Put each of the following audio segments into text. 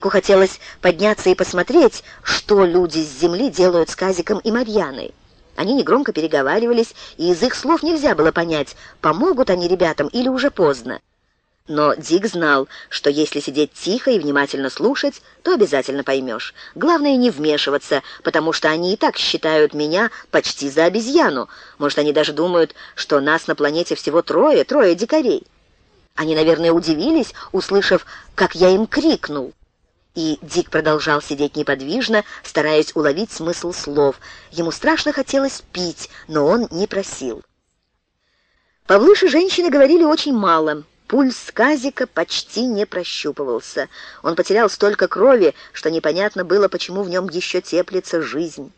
Дику хотелось подняться и посмотреть, что люди с земли делают с Казиком и Марьяной. Они негромко переговаривались, и из их слов нельзя было понять, помогут они ребятам или уже поздно. Но Дик знал, что если сидеть тихо и внимательно слушать, то обязательно поймешь. Главное не вмешиваться, потому что они и так считают меня почти за обезьяну. Может, они даже думают, что нас на планете всего трое, трое дикарей. Они, наверное, удивились, услышав, как я им крикнул. И Дик продолжал сидеть неподвижно, стараясь уловить смысл слов. Ему страшно хотелось пить, но он не просил. Павлыш женщины говорили очень мало. Пульс Казика почти не прощупывался. Он потерял столько крови, что непонятно было, почему в нем еще теплится жизнь.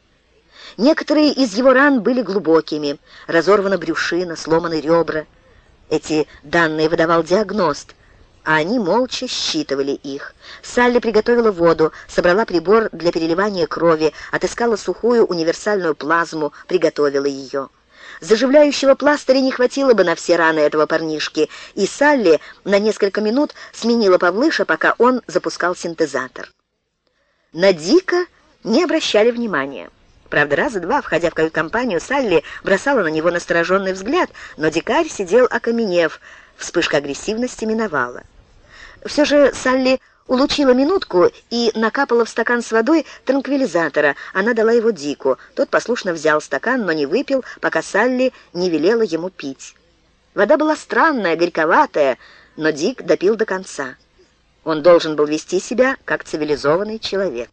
Некоторые из его ран были глубокими. Разорвана брюшина, сломаны ребра. Эти данные выдавал диагност а они молча считывали их. Салли приготовила воду, собрала прибор для переливания крови, отыскала сухую универсальную плазму, приготовила ее. Заживляющего пластыря не хватило бы на все раны этого парнишки, и Салли на несколько минут сменила Павлыша, пока он запускал синтезатор. На Дика не обращали внимания. Правда, раза два, входя в кают-компанию, Салли бросала на него настороженный взгляд, но дикарь сидел окаменев, Вспышка агрессивности миновала. Все же Салли улучила минутку и накапала в стакан с водой транквилизатора. Она дала его Дику. Тот послушно взял стакан, но не выпил, пока Салли не велела ему пить. Вода была странная, горьковатая, но Дик допил до конца. Он должен был вести себя как цивилизованный человек.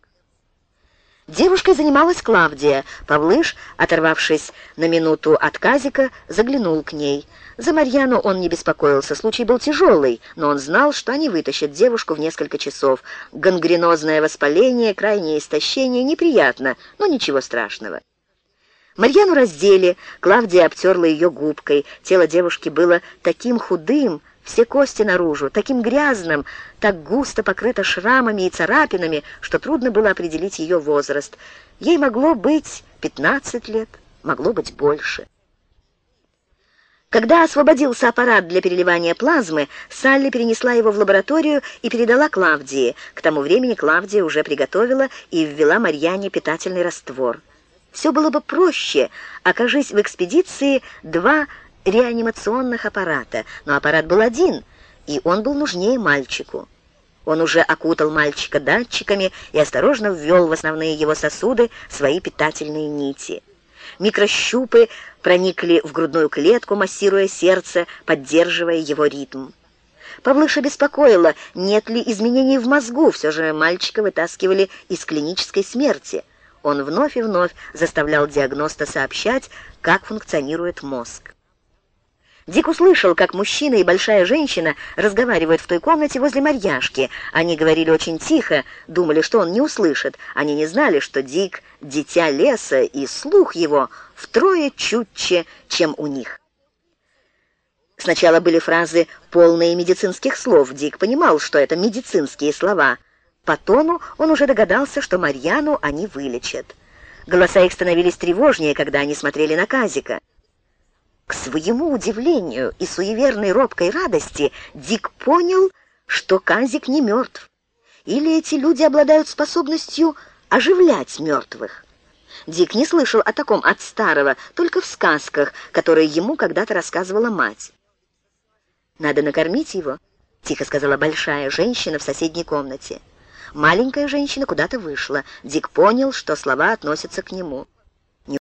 Девушкой занималась Клавдия. Павлыш, оторвавшись на минуту от Казика, заглянул к ней. За Марьяну он не беспокоился, случай был тяжелый, но он знал, что они вытащат девушку в несколько часов. Гангренозное воспаление, крайнее истощение неприятно, но ничего страшного. Марьяну раздели, Клавдия обтерла ее губкой. Тело девушки было таким худым, все кости наружу, таким грязным, так густо покрыто шрамами и царапинами, что трудно было определить ее возраст. Ей могло быть 15 лет, могло быть больше. Когда освободился аппарат для переливания плазмы, Салли перенесла его в лабораторию и передала Клавдии. К тому времени Клавдия уже приготовила и ввела Марьяне питательный раствор. Все было бы проще, окажись в экспедиции два реанимационных аппарата, но аппарат был один, и он был нужнее мальчику. Он уже окутал мальчика датчиками и осторожно ввел в основные его сосуды свои питательные нити. Микрощупы проникли в грудную клетку, массируя сердце, поддерживая его ритм. Павлыша беспокоила, нет ли изменений в мозгу, все же мальчика вытаскивали из клинической смерти. Он вновь и вновь заставлял диагноста сообщать, как функционирует мозг. Дик услышал, как мужчина и большая женщина разговаривают в той комнате возле Марьяшки. Они говорили очень тихо, думали, что он не услышит. Они не знали, что Дик — дитя леса, и слух его втрое чутче, чем у них. Сначала были фразы, полные медицинских слов. Дик понимал, что это медицинские слова. По тону он уже догадался, что Марьяну они вылечат. Голоса их становились тревожнее, когда они смотрели на Казика. К своему удивлению и суеверной робкой радости Дик понял, что Казик не мертв. Или эти люди обладают способностью оживлять мертвых. Дик не слышал о таком от старого, только в сказках, которые ему когда-то рассказывала мать. «Надо накормить его», — тихо сказала большая женщина в соседней комнате. Маленькая женщина куда-то вышла. Дик понял, что слова относятся к нему.